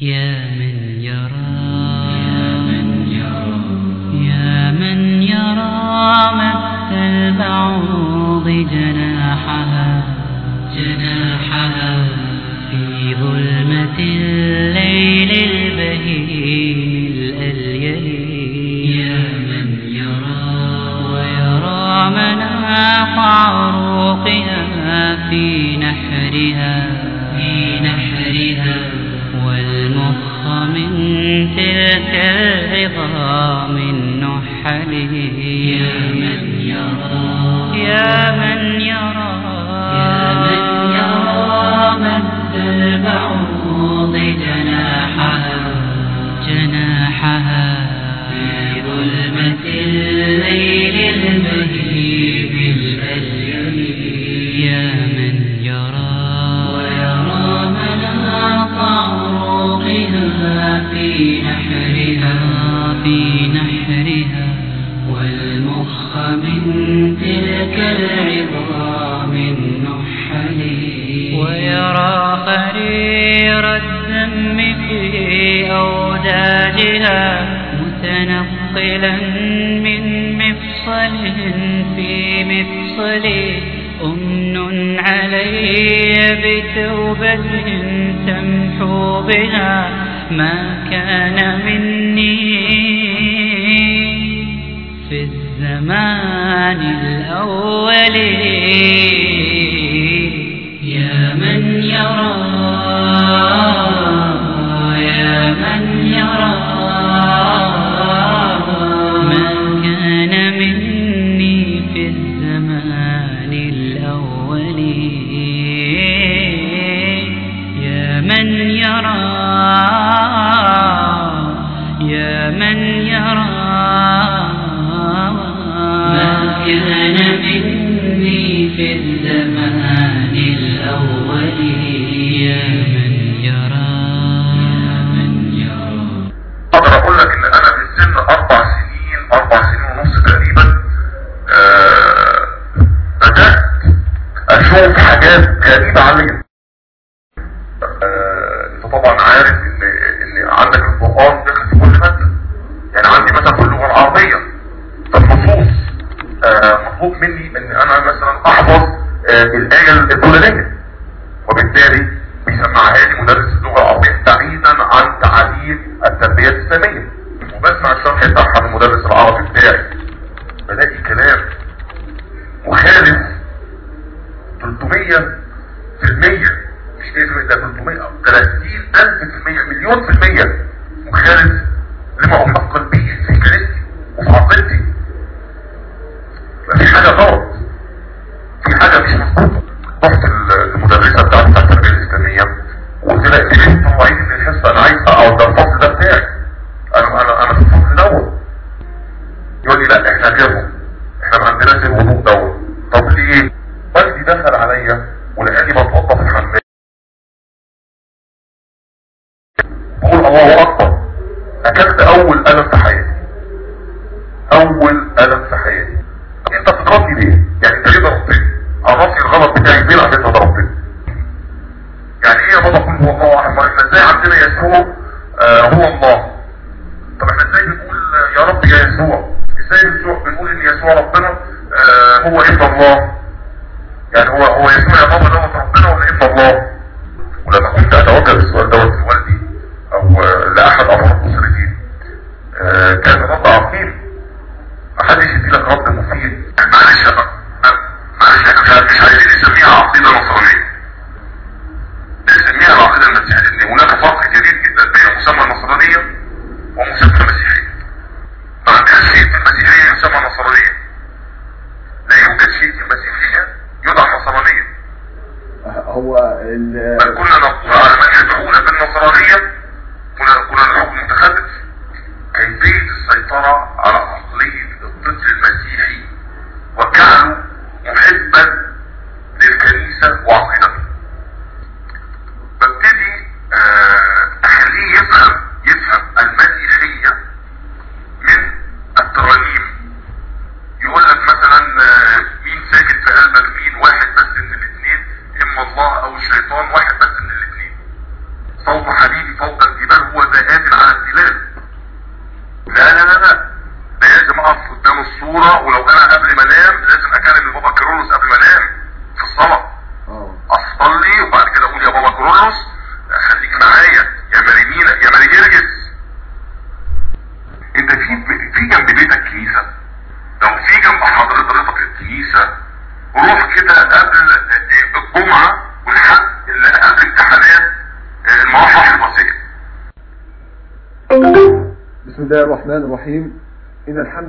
يا من يرى. يا من يرى مثل البعوض جناحها جناحها في ظلمة الليل البهيم الأليل. يا من يرى ويرى مناح عرى لي أمن علي بتوبة تمحو بها ما كان مني في الزمان الأول. يا من يرى يا من يترحم المدرس العربي. هناك فرق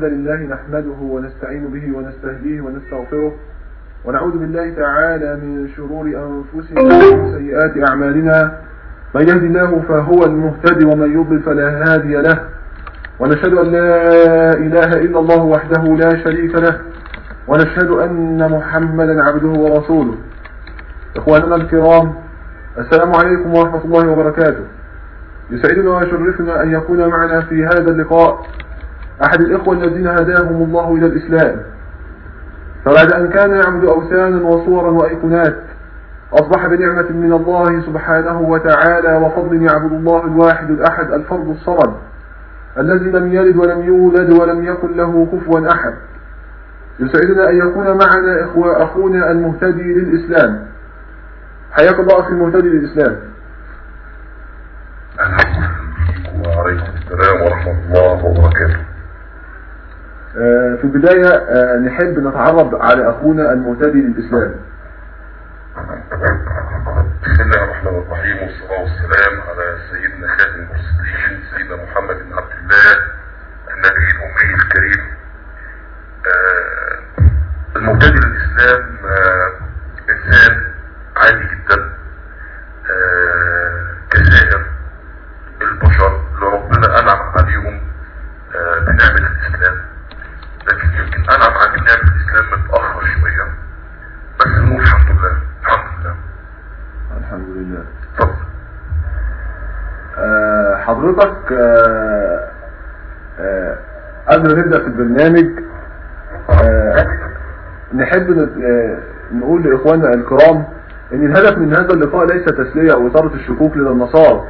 لله نحمده ونستعين به ونستهديه ونستغفره ونعوذ بالله تعالى من شرور أنفسنا ومن سيئات أعمالنا. من يهد الله فهو المهتدي ومن يضلل فلا هادي له. ونشهد أن لا إله إلا الله وحده لا شريك له. ونشهد أن محمدا عبده ورسوله. إخواننا الكرام السلام عليكم ورحمة الله وبركاته. يسعدنا ويشرفنا أن يكون معنا في هذا اللقاء أحد الإخوة الذين هداهم الله إلى الإسلام. فبعد أن كان يعبد أوثانا وصورا وأيقونات أصبح بنعمة من الله سبحانه وتعالى وفضل يعبد الله الواحد الأحد الفرد الصمد الذي لم يلد ولم يولد ولم يكن له كفوا أحد. يسعدنا أن يكون معنا إخوة أخونا المهتدي للإسلام. حياك الله أخي المهتدي للإسلام. أهلا وعليكم السلام ورحمة الله وبركاته. في البداية آه، نحب نتعرض على أخونا المهتدي للإسلام. بسم الله الرحمن الرحيم والصلاة والسلام على سيدنا خاتم المرسلين سيدنا محمد بن عبد الله النبي الأمي الكريم. آه، المهتدي للإسلام آه، إنسان عادي جدا. قبل ما نبدأ في البرنامج آه، نحب آه، نقول لإخواننا الكرام إن الهدف من هذا اللقاء ليس تسلية أو إثارة الشكوك لدى النصارى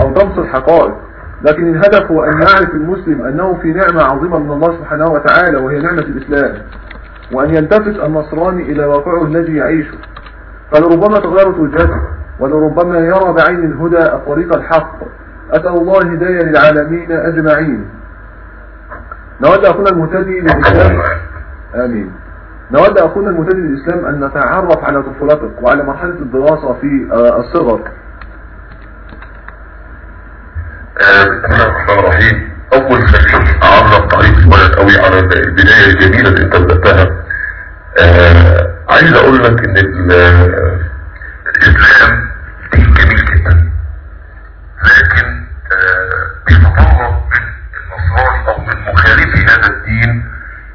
أو طمس الحقائق لكن الهدف هو أن يعرف المسلم أنه في نعمة عظيمة من الله سبحانه وتعالى وهي نعمة الإسلام وأن يلتفت النصراني إلى واقعه الذي يعيشه. فلربما تغيرت وجهته ولربما يرى بعين الهدى الطريق الحق. أسأل الله هداية للعالمين أجمعين. نود أخونا المهتدي للإسلام آمين. نود أخونا المهتدي للإسلام أن نتعرف على طفولتك وعلى مرحلة الدراسة في آه، الصغر. آه، بسم الله الرحمن الرحيم. أول خليني أعرف تعريف صغير قوي على البداية الجميلة اللي أنت بدأتها. آه، عايز أقول لك إن ال- الاسلام دين جميل جدا. لكن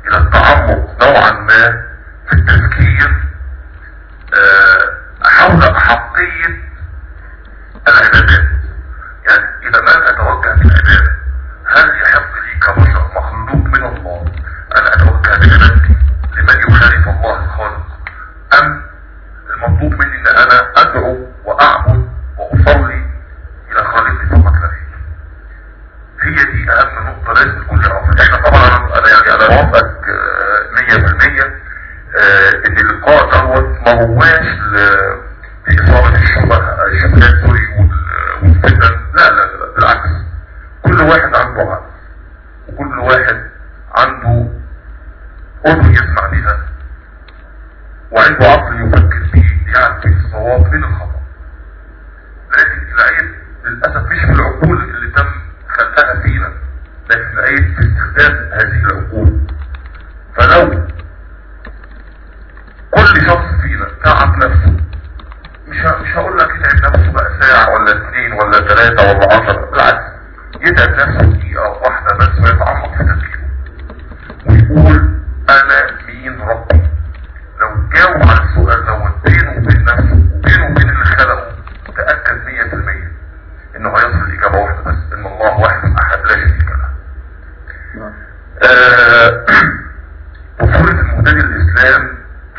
إلى التعمق نوعا ما في التفكير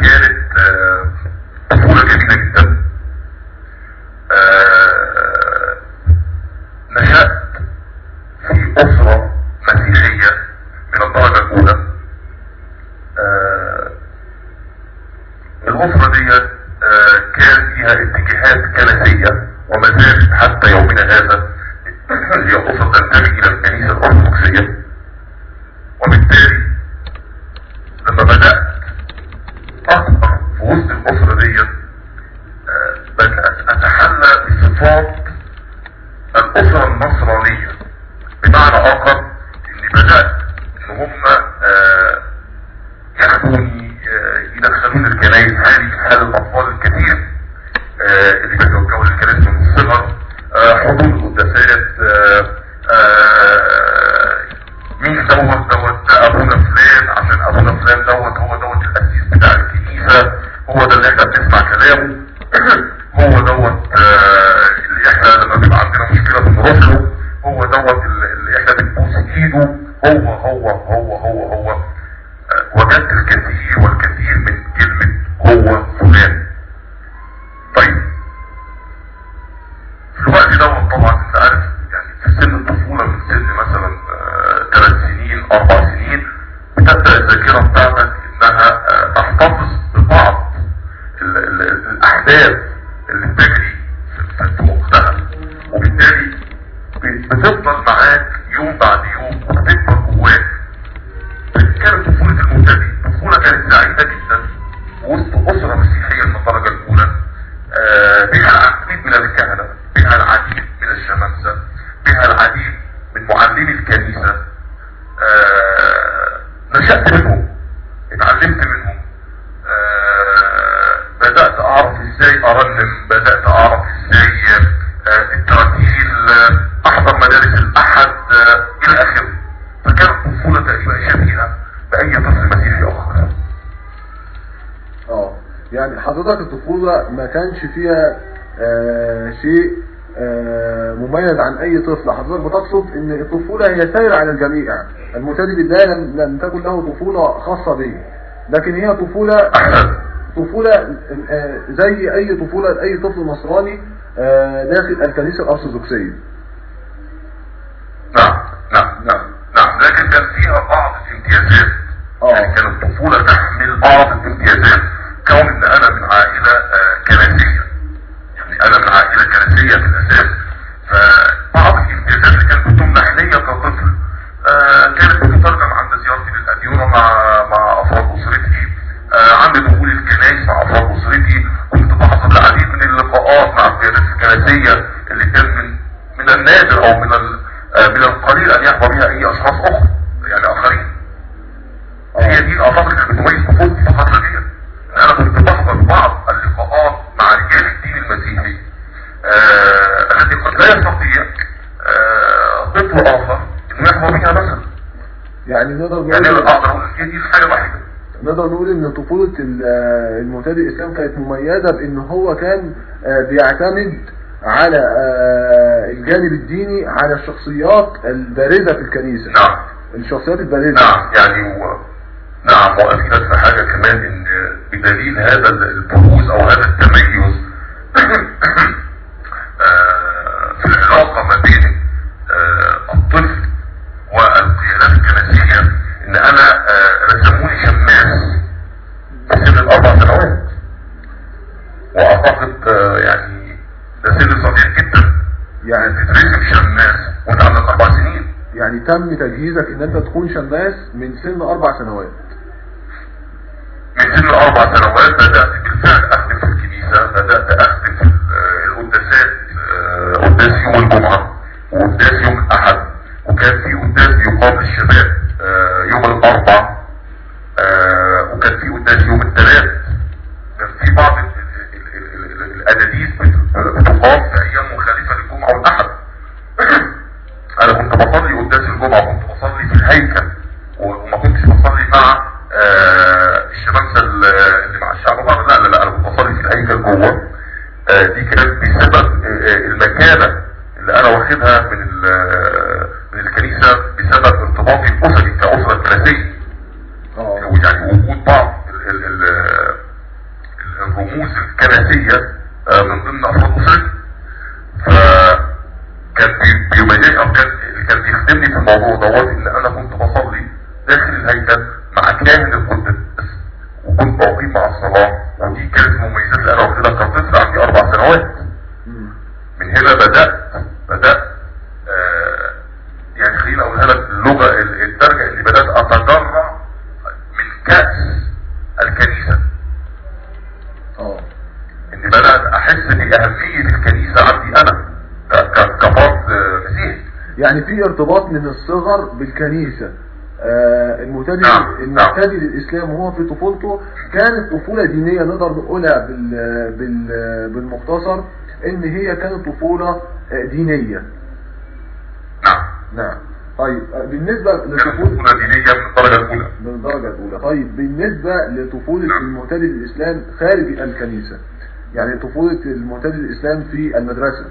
الإسلام كانت ذكره يكونش فيها آه، شيء آه، مميز عن أي طفل. حضرتك بتقصد إن الطفولة هي سائرة على الجميع. المرتدي بالله لم تكن له طفولة خاصة به. لكن هي طفولة طفولة آه، زي أي طفولة أي طفل نصراني داخل الكنيسة الأرثوذكسية. ان طفولة المبتدئ الإسلام كانت مميزة بإن هو كان آه، بيعتمد على آه، الجانب الديني على الشخصيات البارزة في الكنيسة. نعم. الشخصيات البارزة. نعم. يعني هو نعم. وأثبت حاجة كمان إن بدليل هذا البروز تجهيزك إن أنت تكون شماس من سن أربع سنوات. من سن أربع سنوات بدأت الصغر بالكنيسة. آه، المعتدي المعتدي نعم، نعم. للإسلام وهو في طفولته كانت طفولة دينية نقدر نقولها بالمختصر إن هي كانت طفولة آه، دينية. نعم. نعم. طيب آه، بالنسبة لطفولة دينية بالدرجة الدرجة الأولى. من الدرجة الأولى. طيب بالنسبة لطفولة المعتدي للإسلام خارج الكنيسة. يعني طفولة المعتدي للإسلام في المدرسة.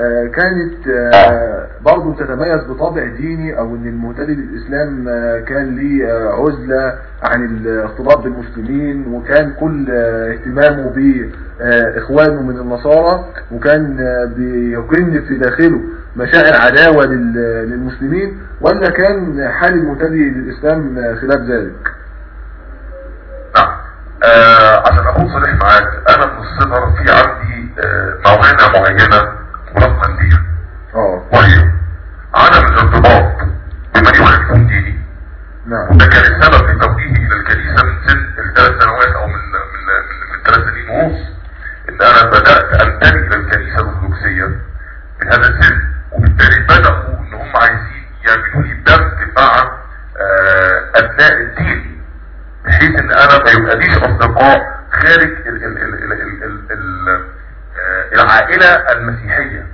آه، كانت آه، برضه تتميز بطابع ديني أو إن المهتدي للإسلام آه، كان ليه عزلة عن الاختلاط بالمسلمين وكان كل اهتمامه باخوانه من النصارى وكان بيكن في داخله مشاعر عداوة للمسلمين ولا كان حال المهتدي للإسلام خلاف ذلك؟ عشان أكون صريح معاك أنا من الصغر في عندي موهنة معينة آه طيب عدم الارتباط بمن يخالف ديني نعم. وده كان السبب في توجيهي إلى الكنيسة من سن الثلاث سنوات أو من من من, من ثلاث سنين ونص إن أنا بدأت انتمي إلى الكنيسة الأرثوذكسية من هذا السن. وبالتالي بدأوا إن هم عايزين يعملوا لي دمج مع آه، أبناء الدين بحيث إن أنا ما يبقاليش أصدقاء خارج ال ال ال ال ال ال آه، العائلة المسيحية.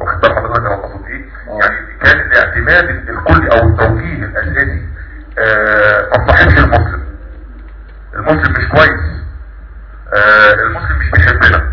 واخد بالك حضرتك أنا مقصود إيه يعني كان الاعتماد الكلي أو التوجيه الاساسي ما المسلم المسلم مش كويس المسلم مش بيحبنا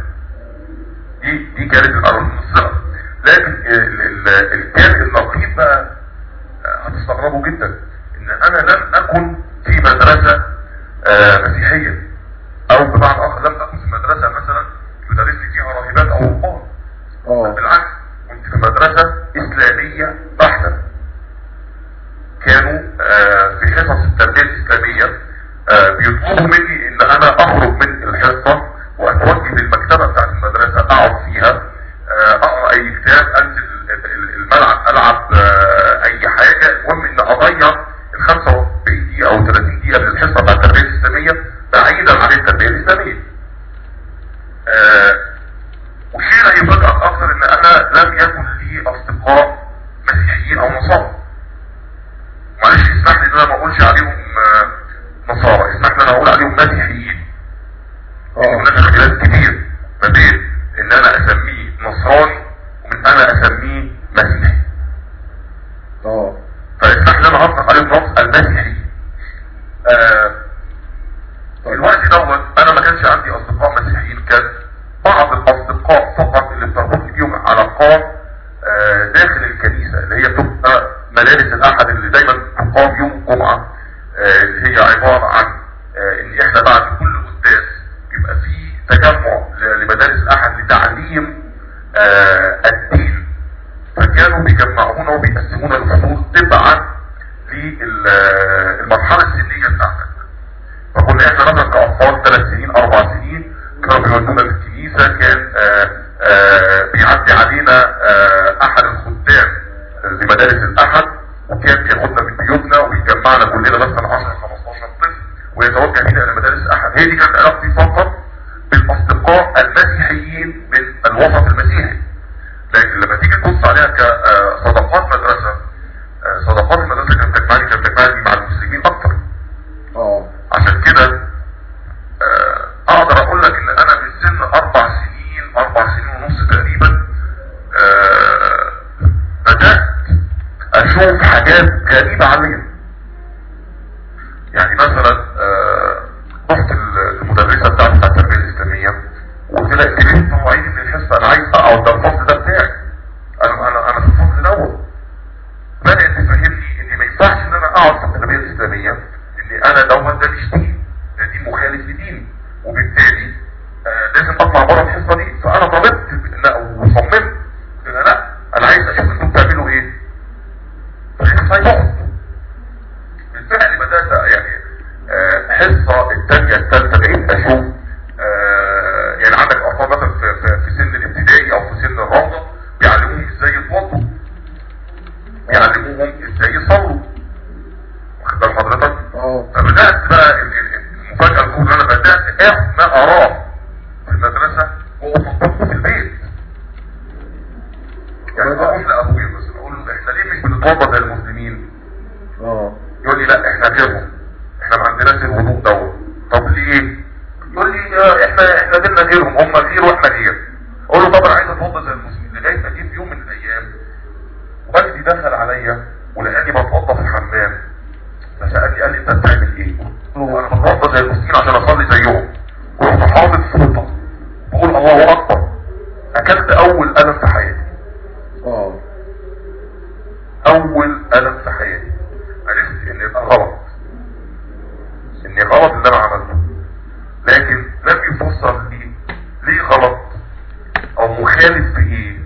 él y, y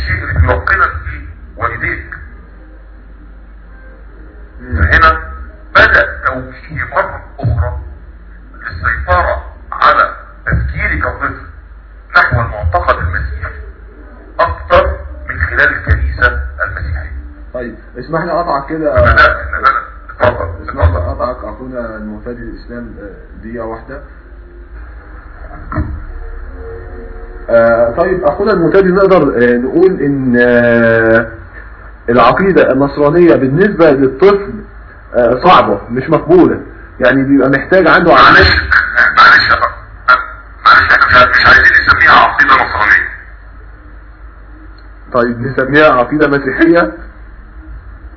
الشيء اللي توقنت في والديك هنا بدأ توجيهي مرة أخرى للسيطرة على تفكيرك الطفل نحو المعتقد المسيحي أكثر من خلال الكنيسة المسيحية. طيب اسمح لي أقطعك كده. اسمح لي أقطعك أخونا المعتدي الإسلام آه، دقيقة واحدة. آه، طيب أخونا المجدد نقدر آه، نقول إن آه، العقيدة النصرانية بالنسبة للطفل آه، صعبة مش مقبولة. يعني بيبقى محتاج عنده معلش معلش معلش مش عايزين نسميها عقيدة نصرانية. طيب نسميها عقيدة مسيحية؟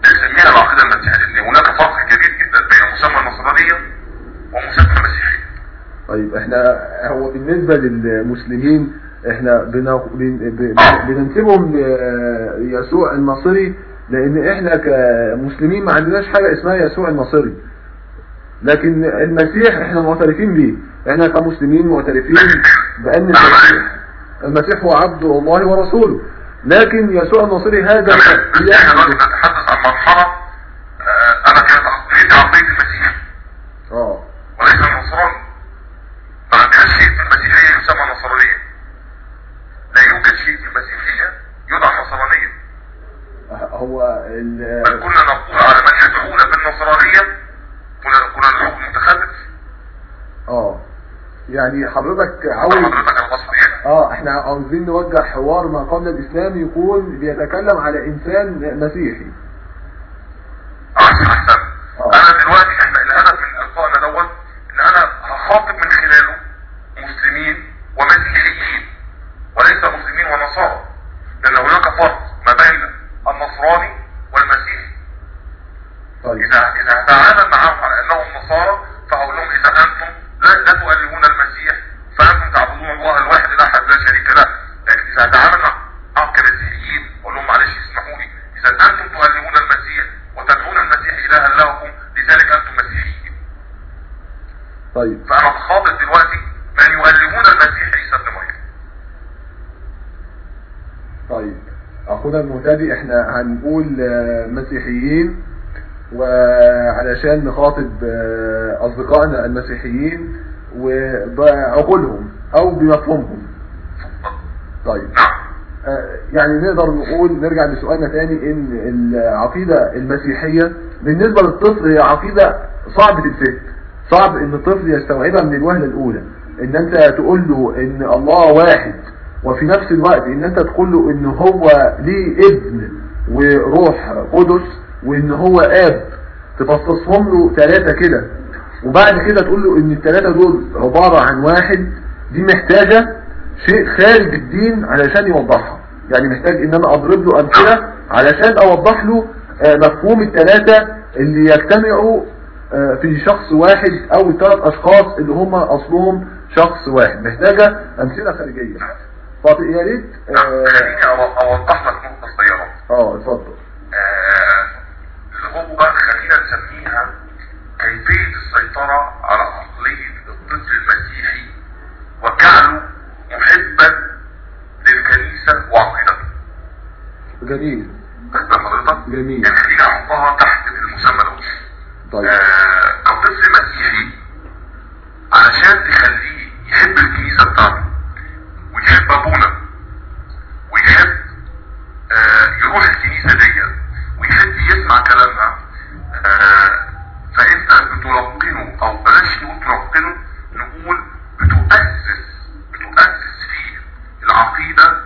نسميها العقيدة المسيحية لأن هناك فرق كبير جدا بين مسمى النصرانية ومسمى المسيحية. طيب إحنا هو بالنسبة للمسلمين إحنا بننسبهم ليسوع المصري لأن إحنا كمسلمين ما عندناش حاجة اسمها يسوع المصري. لكن المسيح إحنا معترفين به إحنا كمسلمين معترفين بأن المسيح المسيح هو عبد الله ورسوله. لكن يسوع المصري هذا هو ال- بل كنا نقول على من يدعونا بالنصرانية كنا كنا نحب متخلف. آه. يعني حضرتك عاوز المصريين آه إحنا عاوزين نوجه حوار ما قبل الإسلام يكون بيتكلم على إنسان مسيحي احسن احسن آه. أنا دلوقتي إحنا الهدف من لقائنا دوت ان أنا هخاطب من خلاله مسلمين ومسيحيين وليس مسلمين ونصارى لأن هناك فرق ما بين النصراني والمسيحي طيب اذا اذا هتعامل معهم على انهم نصارى فاقول لهم اذا أنتم لا, لا تؤلهون المسيح فانتم تعبدون الله الواحد الاحد لا شريك له لكن اذا هتعامل معهم كمسيحيين أقول لهم معلش اسمحوا لي اذا أنتم تؤلهون المسيح وتدعون المسيح الها لكم لذلك أنتم مسيحيين طيب فانا بخاطب دلوقتي من يؤلهون المسيح عيسى ابن مريم طيب اخونا المهتدي إحنا هنقول آه، مسيحيين نخاطب آه، أصدقائنا المسيحيين وبعقولهم أو بمفهومهم. طيب آه، يعني نقدر نقول نرجع لسؤالنا تاني إن العقيدة المسيحية بالنسبة للطفل هي عقيدة صعبة الفهم صعب إن الطفل يستوعبها من الوهلة الأولى. إن أنت تقول له إن الله واحد وفي نفس الوقت إن أنت تقول له إن هو ليه ابن وروح قدس وإن هو آب. تفصصهم له ثلاثة كده. وبعد كده تقول له إن الثلاثة دول عبارة عن واحد دي محتاجة شيء خارج الدين علشان يوضحها. يعني محتاج إن أنا أضرب له أمثلة علشان أوضح له آه، مفهوم الثلاثة اللي يجتمعوا آه، في شخص واحد أو الثلاث أشخاص اللي هم أصلهم شخص واحد. محتاجة أمثلة خارجية. فاطئ يا ريت آه خليني أوضح لك نقطة صغيرة. آه، اتفضل. هو خلينا نسميها كيفية السيطرة على عقلية الطفل المسيحي وجعله محبا للكنيسة وعقيدته جميل. حضرتك؟ جميل. يعني خلينا أحطها تحت المسمى ده طيب. آه، كطفل مسيحي علشان تخليه يحب الكنيسة بتاعته ويحب أبونا ويحب آه، يروح الكنيسة دي ويحب يسمع كلامها فانت بتلقنه أو بلاش نقول تلقنه نقول بتؤسس بتؤسس فيه العقيدة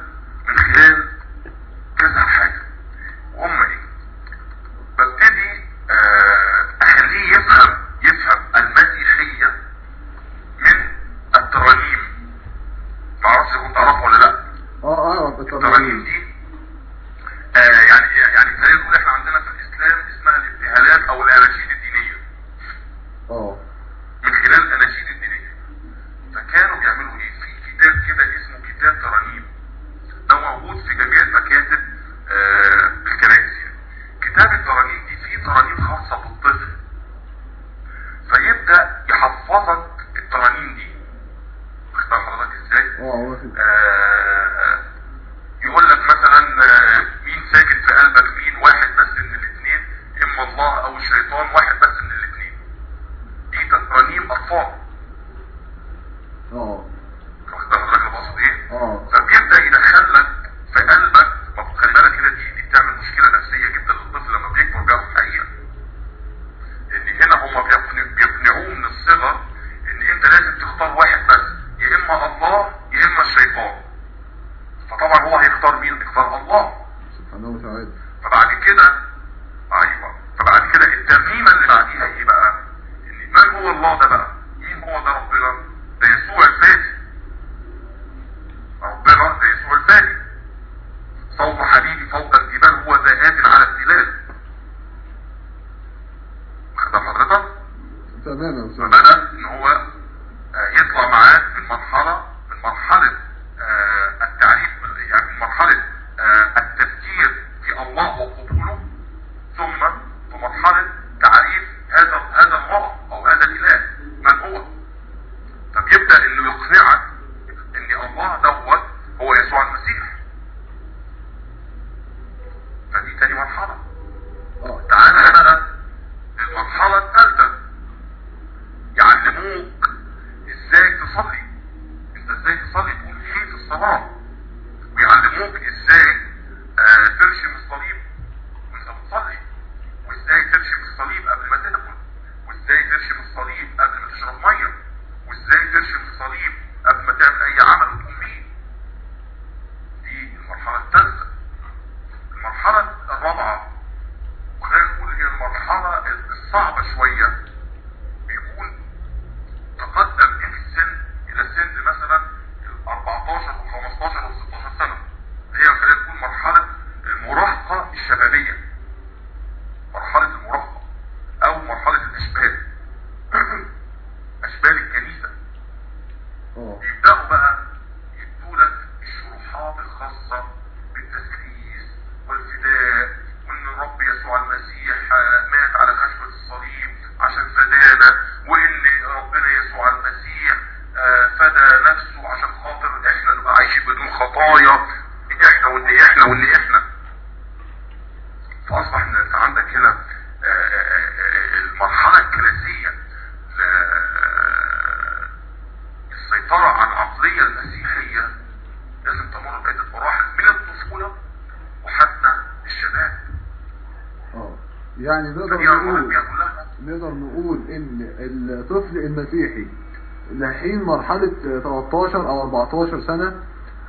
حين مرحلة 13 أو 14 سنة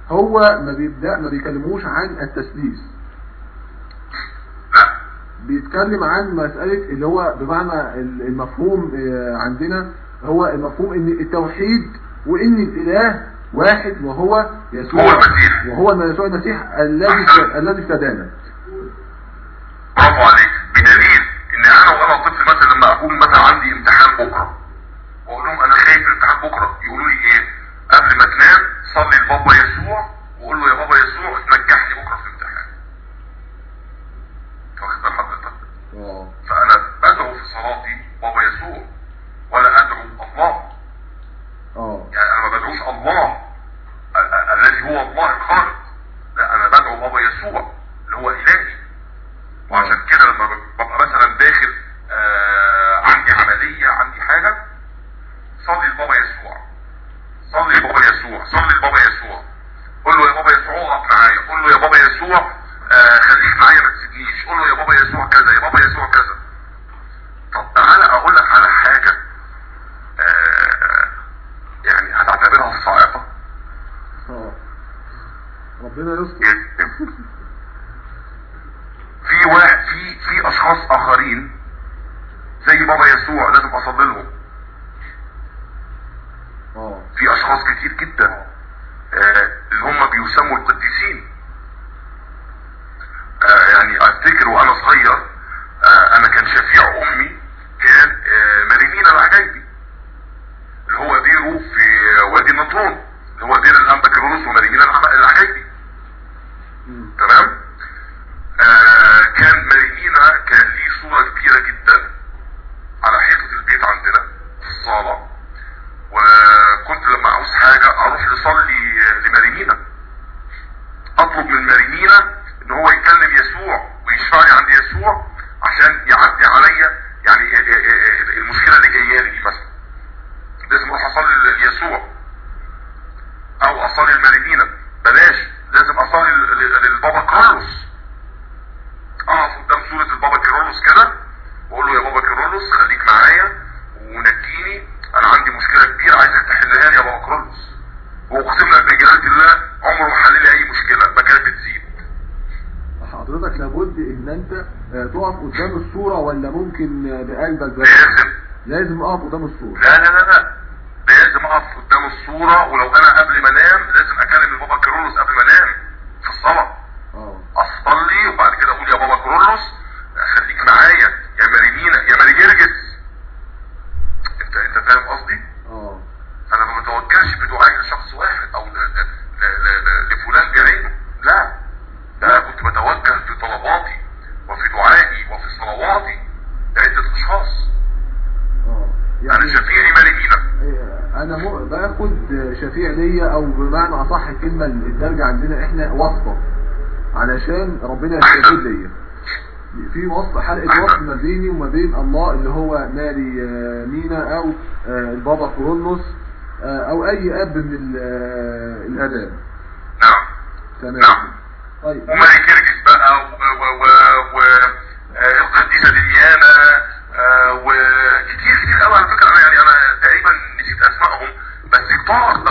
هو ما بيبدأ ما بيكلموش عن التسليس. بيتكلم عن مسألة اللي هو بمعنى المفهوم آه، عندنا هو المفهوم إن التوحيد وإن الإله واحد وهو يسوع وهو يسوع المسيح الذي الذي استدانا 是三 D الأرض قدام السور. لا لا ربنا يستجيب ليا. في وصل حلقة وصل ما بيني وما بين الله اللي هو ماري آه، مينا أو آه، البابا كيرلس آه، أو أي أب من الآباء نعم. تمام. نعم. طيب. ومار جرجس بقى والقديسة دميانة وكتير كتير قوي على فكرة. أنا يعني أنا تقريبا نسيت أسمائهم بس كتار.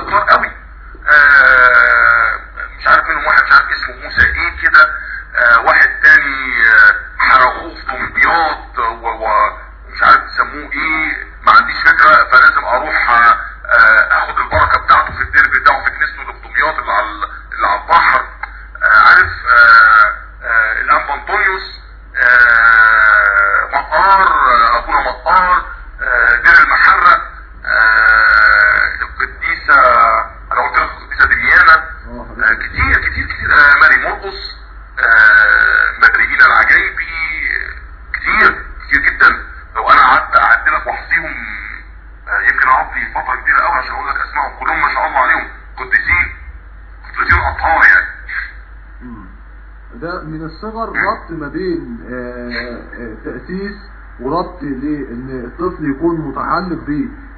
ربط ما بين آه، آه، تأسيس وربط لأن الطفل يكون متعلق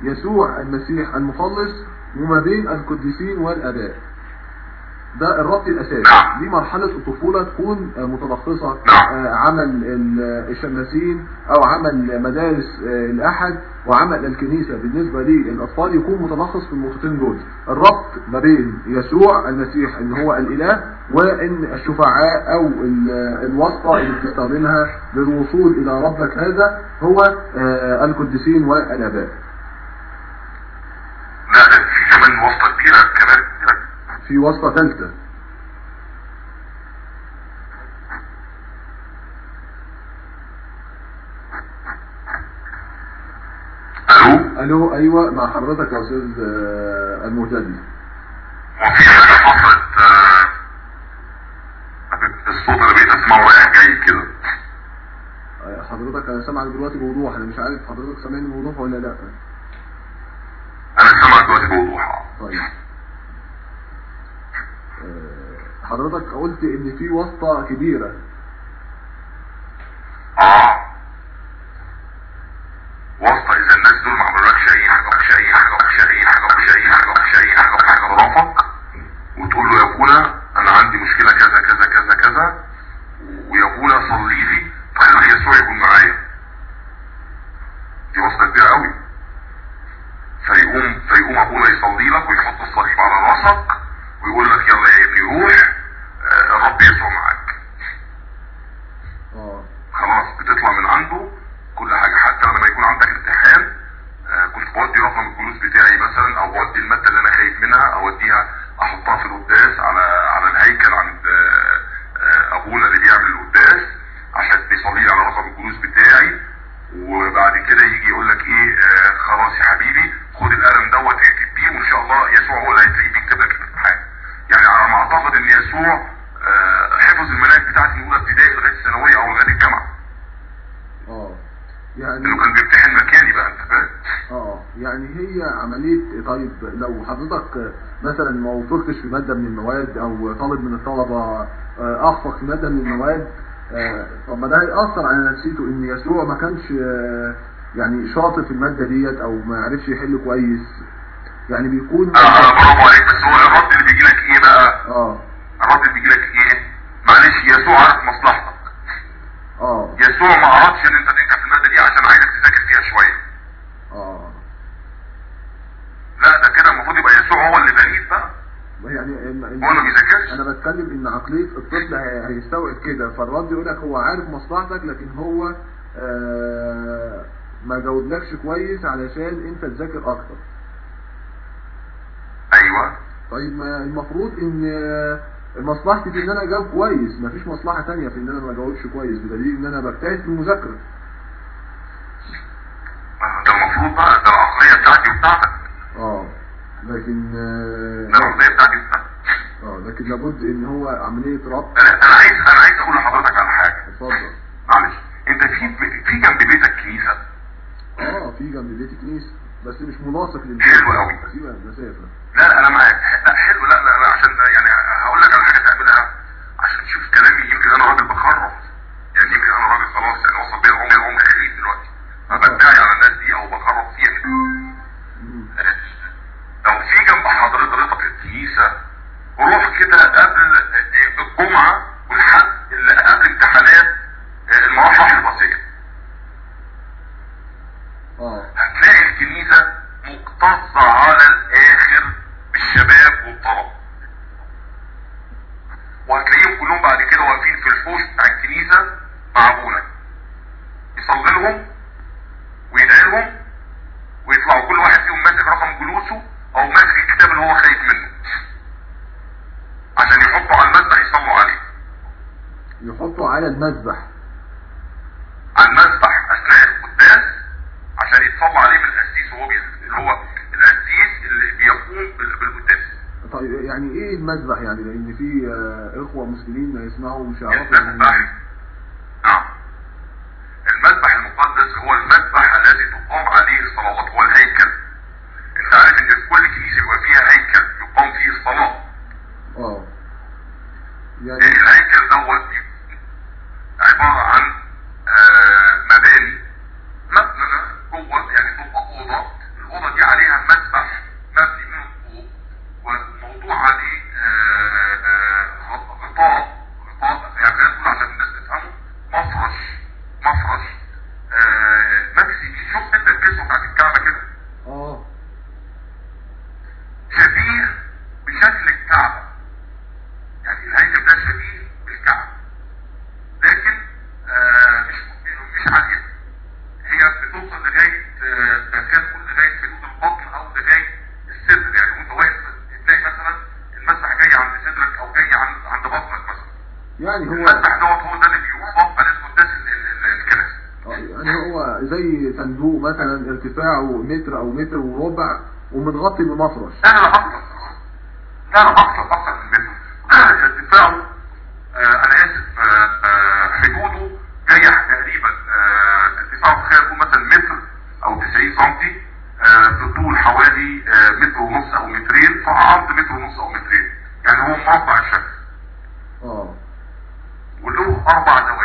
بيسوع المسيح المخلص وما بين القديسين والآباء ده الربط الأساسي نعم. دي مرحلة الطفولة تكون متلخصة. آه، عمل ال- الشماسين أو عمل مدارس الأحد وعمل الكنيسة بالنسبة للأطفال يكون متلخص في النقطتين دول الربط ما بين يسوع المسيح إن هو الإله وإن الشفعاء أو ال- الواسطة اللي بتستخدمها للوصول إلى ربك هذا هو آه، القديسين والآباء لا في كمان واسطة كبيرة كمان كبيرة. في واسطة ثالثة ألو أيوة مع حضرتك يا حاجة حصلت آه، الصوت اللي بقيت رايح جاي كده حضرتك أنا سامعك دلوقتي بوضوح أنا مش عارف حضرتك سامعني بوضوح ولا لأ؟ أنا سامعك دلوقتي بوضوح طيب. آه، حضرتك قلت إن في واسطة كبيرة آه واسطة اذا الناس دول ما عملولكش اي حاجة وحشة اي حاجة وحشة اي حاجة وحشة اي حاجة وحشة اي حاجة وحشة خرافك وتقول له يا ابونا أنا عندي مشكلة كذا كذا كذا كذا ويا ابونا صلي لي فخلي يسوع يكون معايا دي واسطة كبيرة قوي فيقوم ابونا يصلي لك ويحط الصليب على رأسك ويقول لك يلا يا ابني روح آه، الرب يسوع معاك. آه. خلاص بتطلع من عنده. كل حاجة حتى لما يكون عندك امتحان آه، كنت بودي رقم الجلوس بتاعي مثلا أو بودي المادة اللي أنا خايف منها أوديها أحطها في القداس على على الهيكل عند آه، آه، أبونا اللي بيعمل القداس عشان بيصلي لي على رقم الجلوس بتاعي. وبعد كده يجي يقول لك إيه آه، خلاص يا حبيبي الله يسوع هو اللي هيتلاقيه بيكتب لك الامتحان يعني على ما أعتقد إن يسوع آه، حفظ المناهج بتاعتي من أولى ابتدائي لغاية الثانويه أو لغاية الجامعة. آه يعني إنه كان بيمتحن مكاني بقى أنت فاهم؟ آه يعني هي عملية طيب لو حضرتك مثلا ما وصلتش في مادة من المواد أو طالب من الطلبة آه، أخفق في مادة من المواد آه، طب ما ده هيأثر على نفسيته إن يسوع ما كانش آه، يعني شاطر في المادة ديت أو ما عرفش يحل كويس. يعني بيكون برافو عليك بس هو الرد اللي بيجي لك إيه بقى؟ آه. الرد اللي بيجي لك إيه؟ معلش يسوع عارف مصلحتك. آه. يسوع ما عرفش إن أنت تنجح في المادة دي عشان عايزك تذاكر فيها شوية. آه. لا ده كده المفروض يبقى يسوع هو اللي بريء بقى. يعني هو اللي بيذاكرش. أنا بتكلم إن عقلية الطفل هي- هيستوعب كده. فالرد يقول لك هو عارف مصلحتك لكن هو آه ما جاوبلكش كويس علشان أنت تذاكر أكتر. طيب ما المفروض إن آه، مصلحتي في إن أنا أجاوب كويس. مفيش مصلحة تانية في إن أنا ما اجاوبش كويس بدليل إن أنا بجتهد في المذاكرة ده المفروض بقى ده العقليه بتاعتي وبتاعتك آه لكن ده آه العقليه بتاعتي آه، لكن لابد إن هو عملية ربط أنا أنا عايز أنا عايز أقول لحضرتك على حاجة. اتفضل. معلش أنت في في جنب بيتك كنيسه آه في جنب بيتي كنيسة بس مش ملاصق للبيت حلو أوي. سيبها مسافة لا على المذبح يصلوا عليه يحطوا على المذبح. على المذبح أثناء القداس عشان يتصلى عليه بالقسيس وهو اللي هو القسيس اللي بيقوم بالقداس. طيب يعني إيه المذبح يعني؟ لأن في آه، إخوة مسلمين ما يسمعوا مش عارفين ومتغطي بمفرش. أنا بفكر لا أنا بفكر أكتر من ارتفاعه أنا آسف آه، آه، حدوده جايح تقريبا آه، ارتفاعه تخيل يكون مثلا متر أو 90 سم في طول حوالي متر ونص أو مترين فعرض متر ونص أو مترين. يعني هو مربع الشكل آه. وله أربع دوائر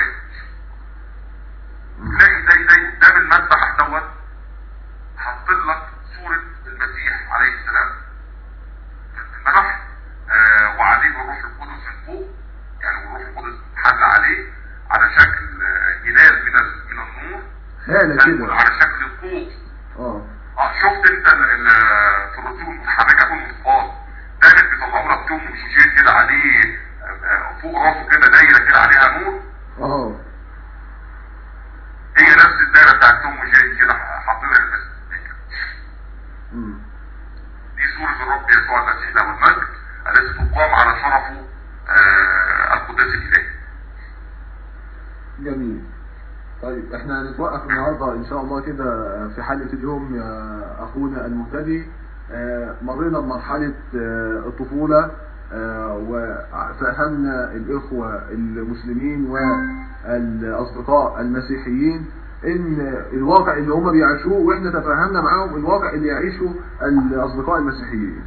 في حلقة اليوم يا أخونا المهتدي آه، مرينا بمرحلة آه، الطفولة آه، وفهمنا الإخوة المسلمين والأصدقاء المسيحيين إن الواقع اللي هم بيعيشوه وإحنا تفاهمنا معاهم الواقع اللي يعيشه الأصدقاء المسيحيين.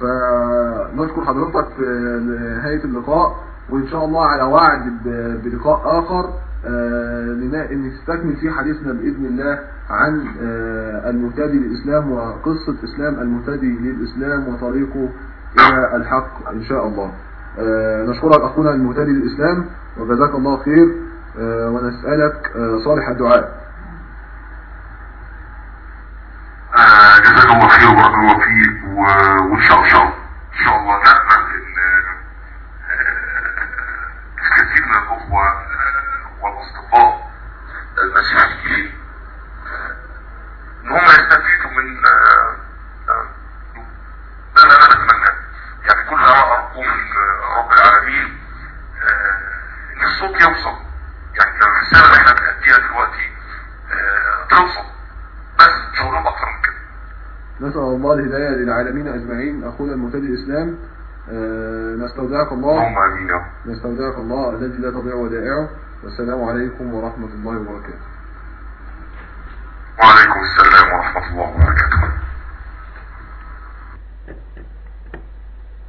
فنشكر حضرتك في نهاية اللقاء وإن شاء الله على وعد بلقاء آخر. آه، نستكمل في حديثنا بإذن الله عن آه، المهتدي للإسلام وقصة إسلام المهتدي للإسلام وطريقه إلى الحق إن شاء الله. آه، نشكرك أخونا المهتدي للإسلام وجزاك الله خير ونسألك صالح الدعاء. جزاك الله خير وبارك الله فيك وإن شاء الله. المسلمين أجمعين. أخونا المهتدي الإسلام آه، نستودعك الله. نستودعك الله. الذي لا تضيع ودائعه. والسلام عليكم ورحمة الله وبركاته.